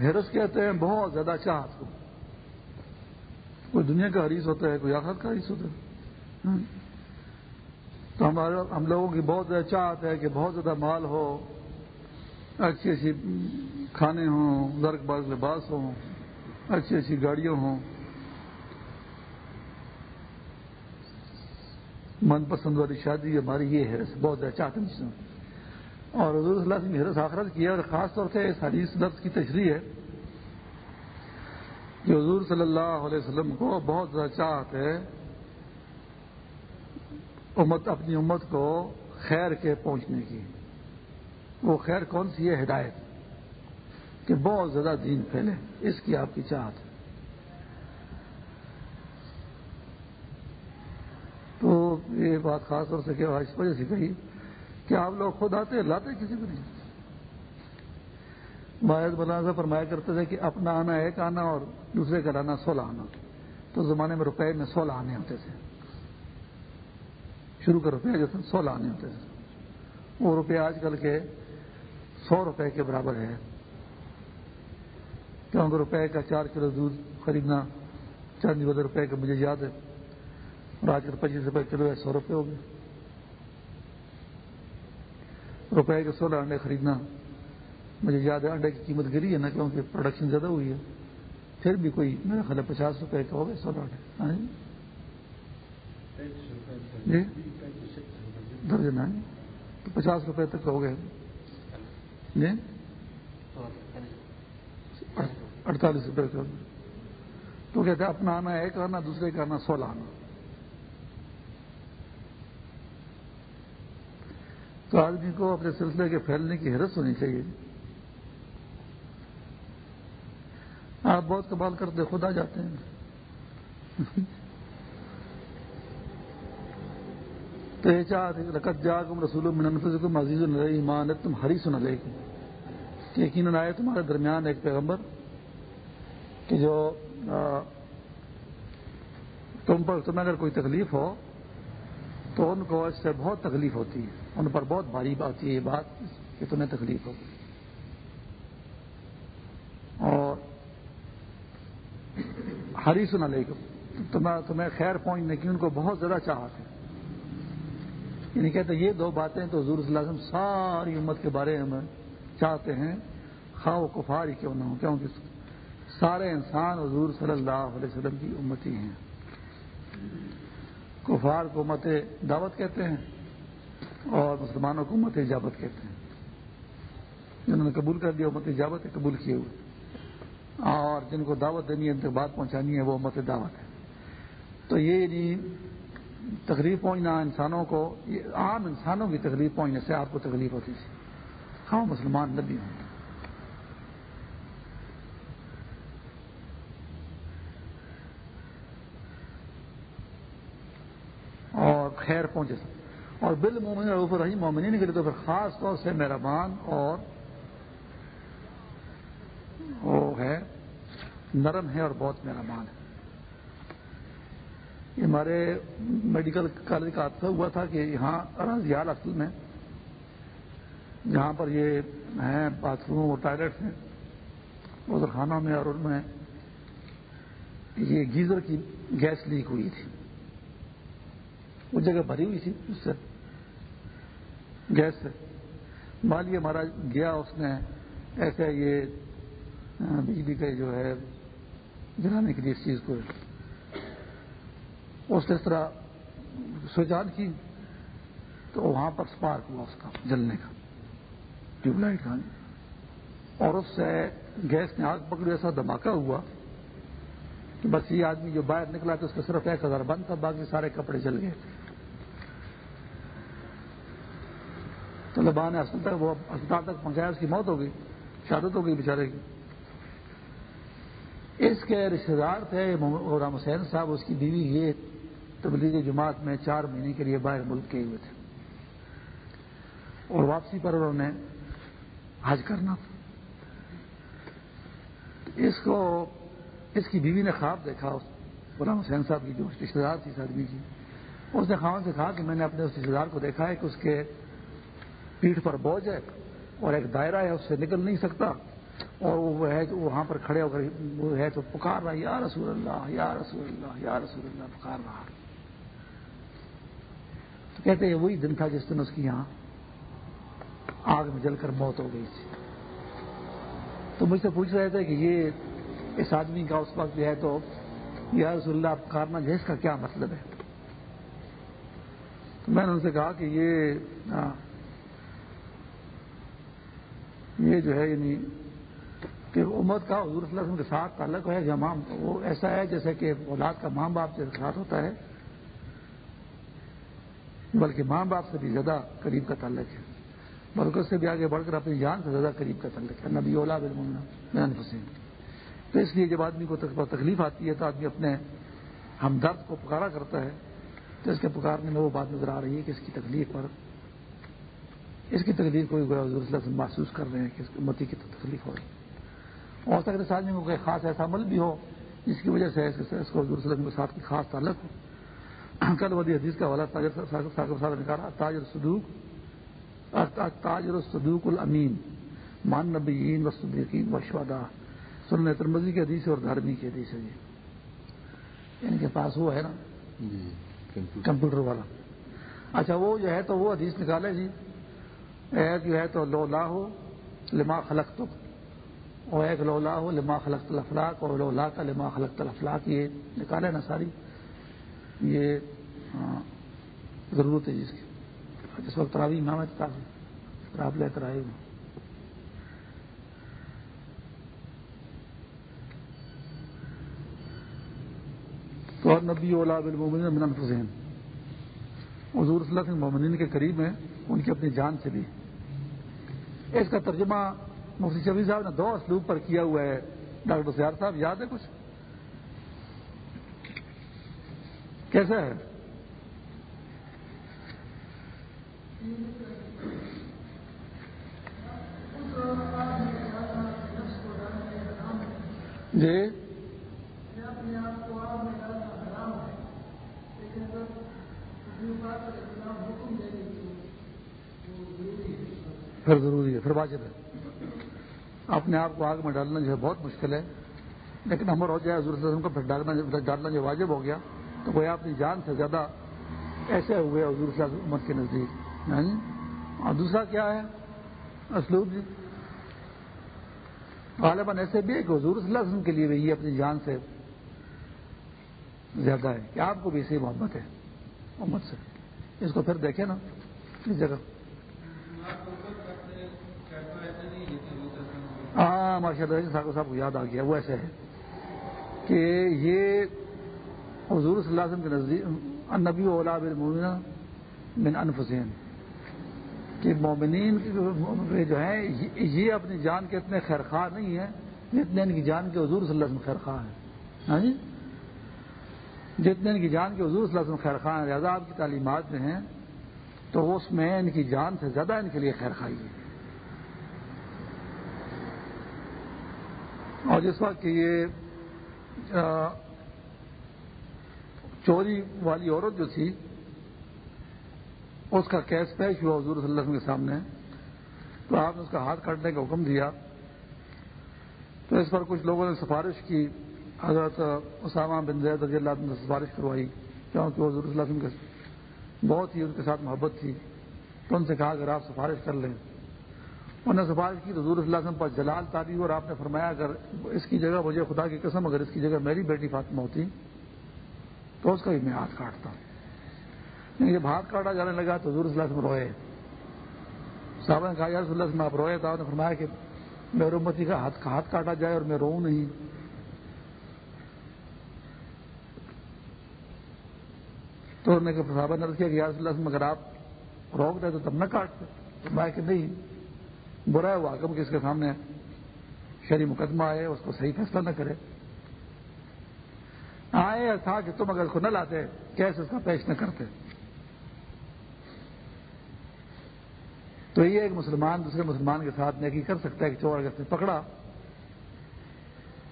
ہرس کہتے ہیں، بہت زیادہ اچھا چاہت کو۔ کوئی دنیا کا حریث ہوتا ہے، کوئی آخر کا حریث ہوتا ہے۔ ہاں۔ تو ہمارے ہم لوگوں کی بہت زیادہ چاہت ہے کہ بہت زیادہ مال ہو، اچھی اچھی کھانے ہوں زرک باز لباس ہوں، اچھی اچھی گاڑیاں ہوں۔ من پسند والی شادی، ہماری یہ ہے بہت زیادہ چاہتے ہیں اور حضور صلی اللہ علیہ وسلم حرس آخرت کی ہے اور خاص طور سے اس حدیث لفظ کی تشریح ہے کہ حضور صلی اللہ علیہ وسلم کو بہت زیادہ چاہت ہے امت، اپنی امت کو خیر کے پہنچنے کی۔ وہ خیر کون سی ہے؟ ہدایت۔ کہ بہت زیادہ دین پھیلے، اس کی آپ کی چاہت ہے۔ تو یہ بات خاص طور سے کیا اس وجہ سے کہی کہ آپ لوگ خود آتے لاتے کسی کو نہیں۔ باعث بلازہ فرمایا کرتے تھے کہ اپنا آنا ایک آنا اور دوسرے کا لانا سولہ آنا۔ تو زمانے میں روپے میں سولہ آنے ہوتے تھے۔ شروع کر روپے جو تھے، سولہ آنے ہوتے تھے۔ وہ روپے آج کل کے سو روپے کے برابر ہے کیونکہ روپے کا چار کلو دودھ خریدنا، چاندی والے روپے کا مجھے یاد ہے۔ اور آج کل پچیس روپے کلو ہے سو روپے ہو گئے۔ روپے کے سولہ انڈے خریدنا۔ مجھے یاد ہے انڈے کی قیمت گری ہے نا کیونکہ پروڈکشن زیادہ ہوئی ہے۔ پھر بھی کوئی میرا خیال ہے پچاس روپے کا ہو گئے سولہ انڈے ہاں جی؟, جی؟ درجن ہے۔ تو پچاس روپے تک ہو گئے۔ جی؟ اڑتالیس روپے کا۔ تو کہتے ہیں اپنا آنا ایک آنا، دوسرے کا آنا، سولہ آنا۔ تو آدمی کو اپنے سلسلے کے پھیلنے کی حیرت ہونی چاہیے۔ آپ بہت کمال کرتے خود آ جاتے ہیں۔ تو یہ چاہتے رکت جا کم رسول منفظ عزیز ایمان تم ہری سن لے کہ یقیناً آئے تمہارے درمیان ایک پیغمبر کہ جو تم پر تمہیں اگر کوئی تکلیف ہو تو ان کو اس سے بہت تکلیف ہوتی ہے۔ ان پر بہت بھاری بات یہ بات کہ تمہیں تکلیف ہوگی اور ہری سنا لے تمہیں خیر پہنچنے کی ان کو بہت زیادہ چاہت ہے۔ یعنی کہتے یہ دو باتیں تو حضور صلی اللہ علیہ وسلم ساری امت کے بارے میں چاہتے ہیں۔ خواہ و کفار ہی کیوں نہ ہو کیونکہ سارے انسان حضور صلی اللہ علیہ وسلم کی امتی ہیں۔ کفار کو امت دعوت کہتے ہیں۔ اور مسلمانوں کو امت اجابت کہتے ہیں۔ جنہوں نے قبول کر دیا امت اجابت ہے، قبول کیے ہوئے۔ اور جن کو دعوت دینی ہے، ان تک بات پہنچانی ہے، وہ امت دعوت ہے۔ تو یہ یعنی تکلیف پہنچنا انسانوں کو عام انسانوں کی تکلیف پہنچنے سے آپ کو تکلیف ہوتی تھی۔ ہاں مسلمان نبی ہوں۔ اور خیر پہنچے۔ سکتے اور بل مومن روف رحیم مومنین کے لیے تو پھر خاص طور سے مہربان اور وہ ہے، نرم ہے اور بہت مہربان ہے۔ یہ ہمارے میڈیکل کالج کا حادثہ ہوا تھا کہ یہاں رازیال اصل میں، جہاں پر یہ ہیں باتھ روم اور ٹوائلٹ ہیں ادھر خانوں میں اور ان میں یہ گیزر کی گیس لیک ہوئی تھی۔ وہ جگہ بھری ہوئی تھی، اس سے گیس سے۔ مالی ہمارا گیا، اس نے ایسے یہ بجلی کا جو ہے، جلانے کے لیے اس چیز کو اس نے اس طرح سوئچ آن کی، تو وہاں پر اسپارک ہوا اس کا جلنے کا، ٹیوب لائٹ کا۔ اور اس سے گیس نے آگ پکڑی، ایسا دھماکہ ہوا کہ بس یہ آدمی جو باہر نکلا تو اس کا صرف ایک ہزار بند تھا، باقی سارے کپڑے جل گئے۔ تو نے اسپتال تک وہ اسپتال تک پہنچایا، اس کی موت ہو گئی، شہادت ہو گئی بیچارے کی۔ اس کے رشتے دار تھے، غلام حسین صاحب، اس کی بیوی یہ تبلیغی جماعت میں چار مہینے کے لیے باہر ملک کے ہوئے تھے۔ اور واپسی پر انہوں نے حج کرنا تھا۔ اس کو، اس کی بیوی نے خواب دیکھا غلام حسین صاحب کی جو رشتے دار تھی اس آدمی کی، اس نے خاون سے کہا کہ میں نے اپنے اس رشتے دار کو دیکھا ہے کہ اس کے پیٹھ پر بوجھ ہے اور ایک دائرہ ہے، اس سے نکل نہیں سکتا۔ اور وہ ہے وہاں پر کھڑے ہو کر وہ ہے تو پکار رہا یا رسول اللہ، یا رسول اللہ، یا رسول اللہ، پکار رہا تو کہتے ہیں، وہی دن تھا جس دن اس کی یہاں آگ میں جل کر موت ہو گئی تھی۔ تو مجھ سے پوچھ رہے تھے کہ یہ اس آدمی کا اس وقت جو ہے تو یا رسول اللہ پکارنا جو اس کا کیا مطلب ہے؟ تو میں نے ان سے کہا کہ یہ ہاں، یہ جو ہے یعنی کہ امت کا حضور صلی اللہ علیہ وسلم کے ساتھ تعلق ہے جہاں وہ ایسا ہے جیسے کہ اولاد کا ماں باپ کے ساتھ ہوتا ہے، بلکہ ماں باپ سے بھی زیادہ قریب کا تعلق ہے۔ بلکہ اس سے بھی آگے بڑھ کر اپنی جان سے زیادہ قریب کا تعلق ہے۔ نبی اولا بلمن حسین تو اس لیے جب آدمی کو تکلیف آتی ہے تو آدمی اپنے ہمدرد کو پکارا کرتا ہے۔ تو اس کے پکارنے میں وہ بات نظر آ رہی ہے کہ اس کی تکلیف پر اس کی تکلیف کو حضور صلی اللہ سے محسوس کر رہے ہیں کہ اس متی کی تکلیف ہو رہی ہے۔ اور سکتے اس آدمی کو کوئی خاص ایسا عمل بھی ہو جس کی وجہ سے اس کو حضور صلی اللہ علیہ کے ساتھ کی خاص تعلق ہو۔ کل ودی حدیث کا حوالہ تاجر صاحب نے کہا تاجر صدوق تاجر الصدوق الامین مان نبیین و صدیقین و شہدا سنن ترمزی کی حدیث اور دھارمی کی حدیث ہے جی ان کے پاس وہ ہے نا؟ جی، کمپیوٹر والا۔ اچھا وہ جو ہے تو وہ حدیث نکالے جی۔ ایک جو ہے تو لو لا ہو لما خلق تو اور ایک لولا ہو لما خلق الفلاق اور لولا کا لما خلق الفلاق یہ نکالے نا ساری؟ یہ ہاں، ضرورت ہے جس کی۔ جس وقت راوی امام ہے آپ لے کر آئے ہوئے تو نبی اولا بالمومن من حسین حضور صلی اللہ علیہ مومنین کے قریب ہیں، ان کی اپنی جان سے بھی اس کا ترجمہ مفتی شفیع صاحب نے دو اسلوب پر کیا ہوا ہے۔ ڈاکٹر سیار صاحب، یاد ہے کچھ؟ کیسا ہے؟ جی۔ پھر ضروری ہے، پھر واجب ہے۔ اپنے آپ کو آگ میں ڈالنا جو ہے بہت مشکل ہے۔ لیکن ہمر ہو جائے حضور کو پھر ڈالنا ڈالنا جو واجب ہو گیا، تو وہ اپنی جان سے زیادہ ایسے ہوئے حضور صلی امت کے نزدیک۔ ہاں جی؟ اور دوسرا کیا ہے؟ اسلوب جی۔ غالباً ایسے بھی ہے کہ حضور صلی اللہ علیہ وسلم کے لیے بھی یہ اپنی جان سے زیادہ ہے کہ آپ کو بھی اسی محبت ہے، امت سے۔ اس کو پھر دیکھیں نا، اس جگہ۔ ہاں ماشاء اللہ صاحب صاحب کو یاد آ گیا، وہ ایسے ہے کہ یہ حضور صلی اللہ علیہ وسلم کے نزدیک نبی اولا من انفسین کہ مومنین جو ہیں، یہ اپنی جان کے اتنے خیر خواہ نہیں ہیں جتنے ان کی جان کے حضور صلی اللہ علیہ وسلم خیر خواہ ہیں۔ ہاں جی؟ جتنے ان کی جان کے حضور صلی اللہ علیہ وسلم خیر خواہ ہیں زیادہ آپ کی تعلیمات میں ہیں، تو اس میں ان کی جان سے زیادہ ان کے لیے خیر خواہی ہے۔ اور جس وقت کہ یہ چوری والی عورت جو تھی، اس کا کیس پیش ہوا حضور صلی اللہ علیہ وسلم کے سامنے، تو آپ نے اس کا ہاتھ کاٹنے کا حکم دیا۔ تو اس پر کچھ لوگوں نے سفارش کی۔ حضرت اسامہ بن زید رضی اللہ عنہ نے سفارش کروائی، کیونکہ حضور صلی اللہ علیہ وسلم کے بہت ہی ان کے ساتھ محبت تھی۔ تو ان سے کہا، اگر آپ سفارش کر لیں انہوں نے سفارش کی، حضور صلی اللہ علیہ وسلم پر جلال تاری اور آپ نے فرمایا، اگر اس کی جگہ مجھے خدا کی قسم، اگر اس کی جگہ میری بیٹی فاطمہ ہوتی تو اس کا بھی میں ہاتھ کاٹتا۔ لیکن جب ہاتھ کاٹا جانے لگا تو حضور صلی اللہ علیہ وسلم روئے۔ صاحب نے کہا، یا رسول اللہ وسلم، آپ روئے تو نے فرمایا کہ میرے امتی کا ہاتھ ہاتھ کاٹا جائے اور میں رو نہیں۔ تو انہوں نے صحابہ نے کیا کہ یا رسول اللہ وسلم، اگر آپ روک دیں تو تب نہ کاٹتے۔ فرمایا کہ نہیں برا ہوا حکم کہ اس کے سامنے شہری مقدمہ آئے، اس کو صحیح فیصلہ نہ کرے۔ آئے تھا کہ تم اگر اس کو نہ لاتے، کیسے اس کا پیش نہ کرتے؟ تو یہ ایک مسلمان، دوسرے مسلمان کے ساتھ نیکی کر سکتا ہے کہ چور اگر سے پکڑا،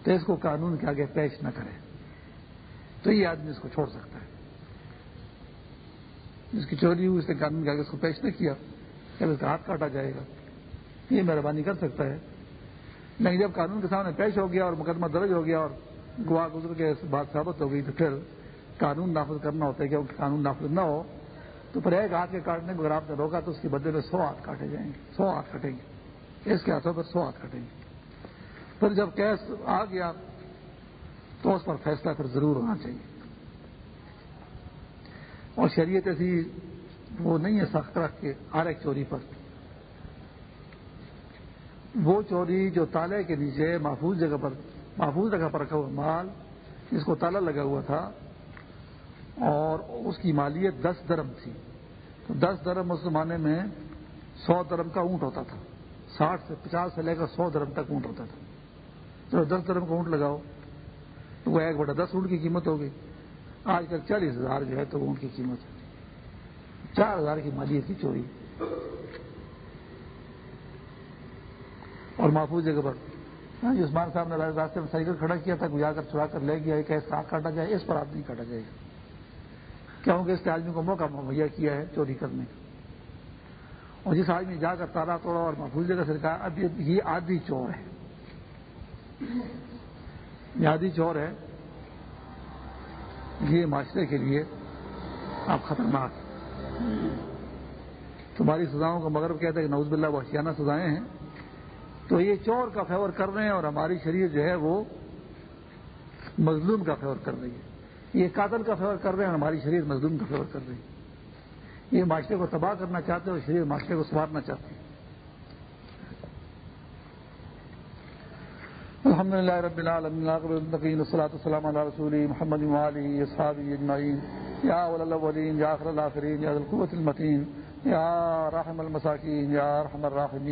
تو اس کو قانون کے آگے پیش نہ کرے۔ تو یہ آدمی اس کو چھوڑ سکتا ہے۔ جس کی چوری ہوئی، اس نے قانون کے آگے اس کو پیش نہ کیا کہ اس کا ہاتھ کاٹا جائے گا۔ یہ مہربانی کر سکتا ہے۔ لیکن جب قانون کے سامنے پیش ہو گیا اور مقدمہ درج ہو گیا اور گواہ گزر کے بات ثابت ہو گئی تو پھر قانون نافذ کرنا ہوتا ہے، کیونکہ قانون نافذ نہ ہو تو پھر ایک ہاتھ کے کاٹنے کو اگر آپ نے روکا تو اس کے بدلے میں سو ہاتھ کاٹے جائیں گے، سو ہاتھ کٹیں گے۔ اس کے ہاتھوں پر سو ہاتھ کٹیں گے۔ پھر جب کیس آ گیا تو اس پر فیصلہ پھر ضرور ہونا چاہیے۔ اور شریعت ایسی وہ نہیں ہے سخت رکھ کے ہر ایک چوری پر۔ وہ چوری جو تالے کے نیچے محفوظ جگہ پر محفوظ جگہ پر رکھا ہوا مال، جس کو تالا لگا ہوا تھا، اور اس کی مالیت دس درم تھی۔ تو دس درم اس زمانے میں سو درم کا اونٹ ہوتا تھا۔ ساٹھ سے پچاس سے لے کر سو درم تک اونٹ ہوتا تھا۔ چلو دس درم کا اونٹ لگاؤ۔ تو وہ ایک بٹا دس اونٹ کی قیمت ہوگی آج کل چالیس ہزار جو ہے تو اونٹ کی قیمت ہے۔ چار ہزار کی مالیت کی چوری۔ اور محفوظ جگہ پر۔ ہاں جی، عثمان صاحب نے راستے میں سائیکل کھڑا کیا تھا گزا کر چڑا کر لے گیا، ایک ایسا کاٹا جائے، اس پر آدمی کاٹا جائے گا۔ کیونکہ اس کے آدمی کو موقع مہیا کیا ہے چوری کرنے کا۔ اور جس آدمی جا کر تارا توڑا اور محفوظ جگہ سے کہا اب یہ آدھی چور ہے۔ یہ آدھی چور ہے۔ یہ معاشرے کے لیے آپ خطرناک۔ تمہاری سزاؤں کا مگر کہتے ہیں کہ نوز بلّہ وحشیانہ سزائیں ہیں۔ تو یہ چور کا فیور کر رہے ہیں اور ہماری شریعت جو ہے وہ مظلوم کا فیور کر رہی ہے۔ یہ قاتل کا فیور کر رہے ہیں اور ہماری شریعت مظلوم کا فیور کر رہی ہے۔ یہ معاشرے کو تباہ کرنا چاہتے ہیں اور شریعت معاشرے کو سنوارنا چاہتے ہیں الحمد للہ رب العالمین صلاۃ السلام علیہ رسول محمد علی صحابی اجمعین۔ یا الاولین، یا آخر الاخرین، یا القوت المتین۔ یا رحم المساکین، یا رحم الراحمین۔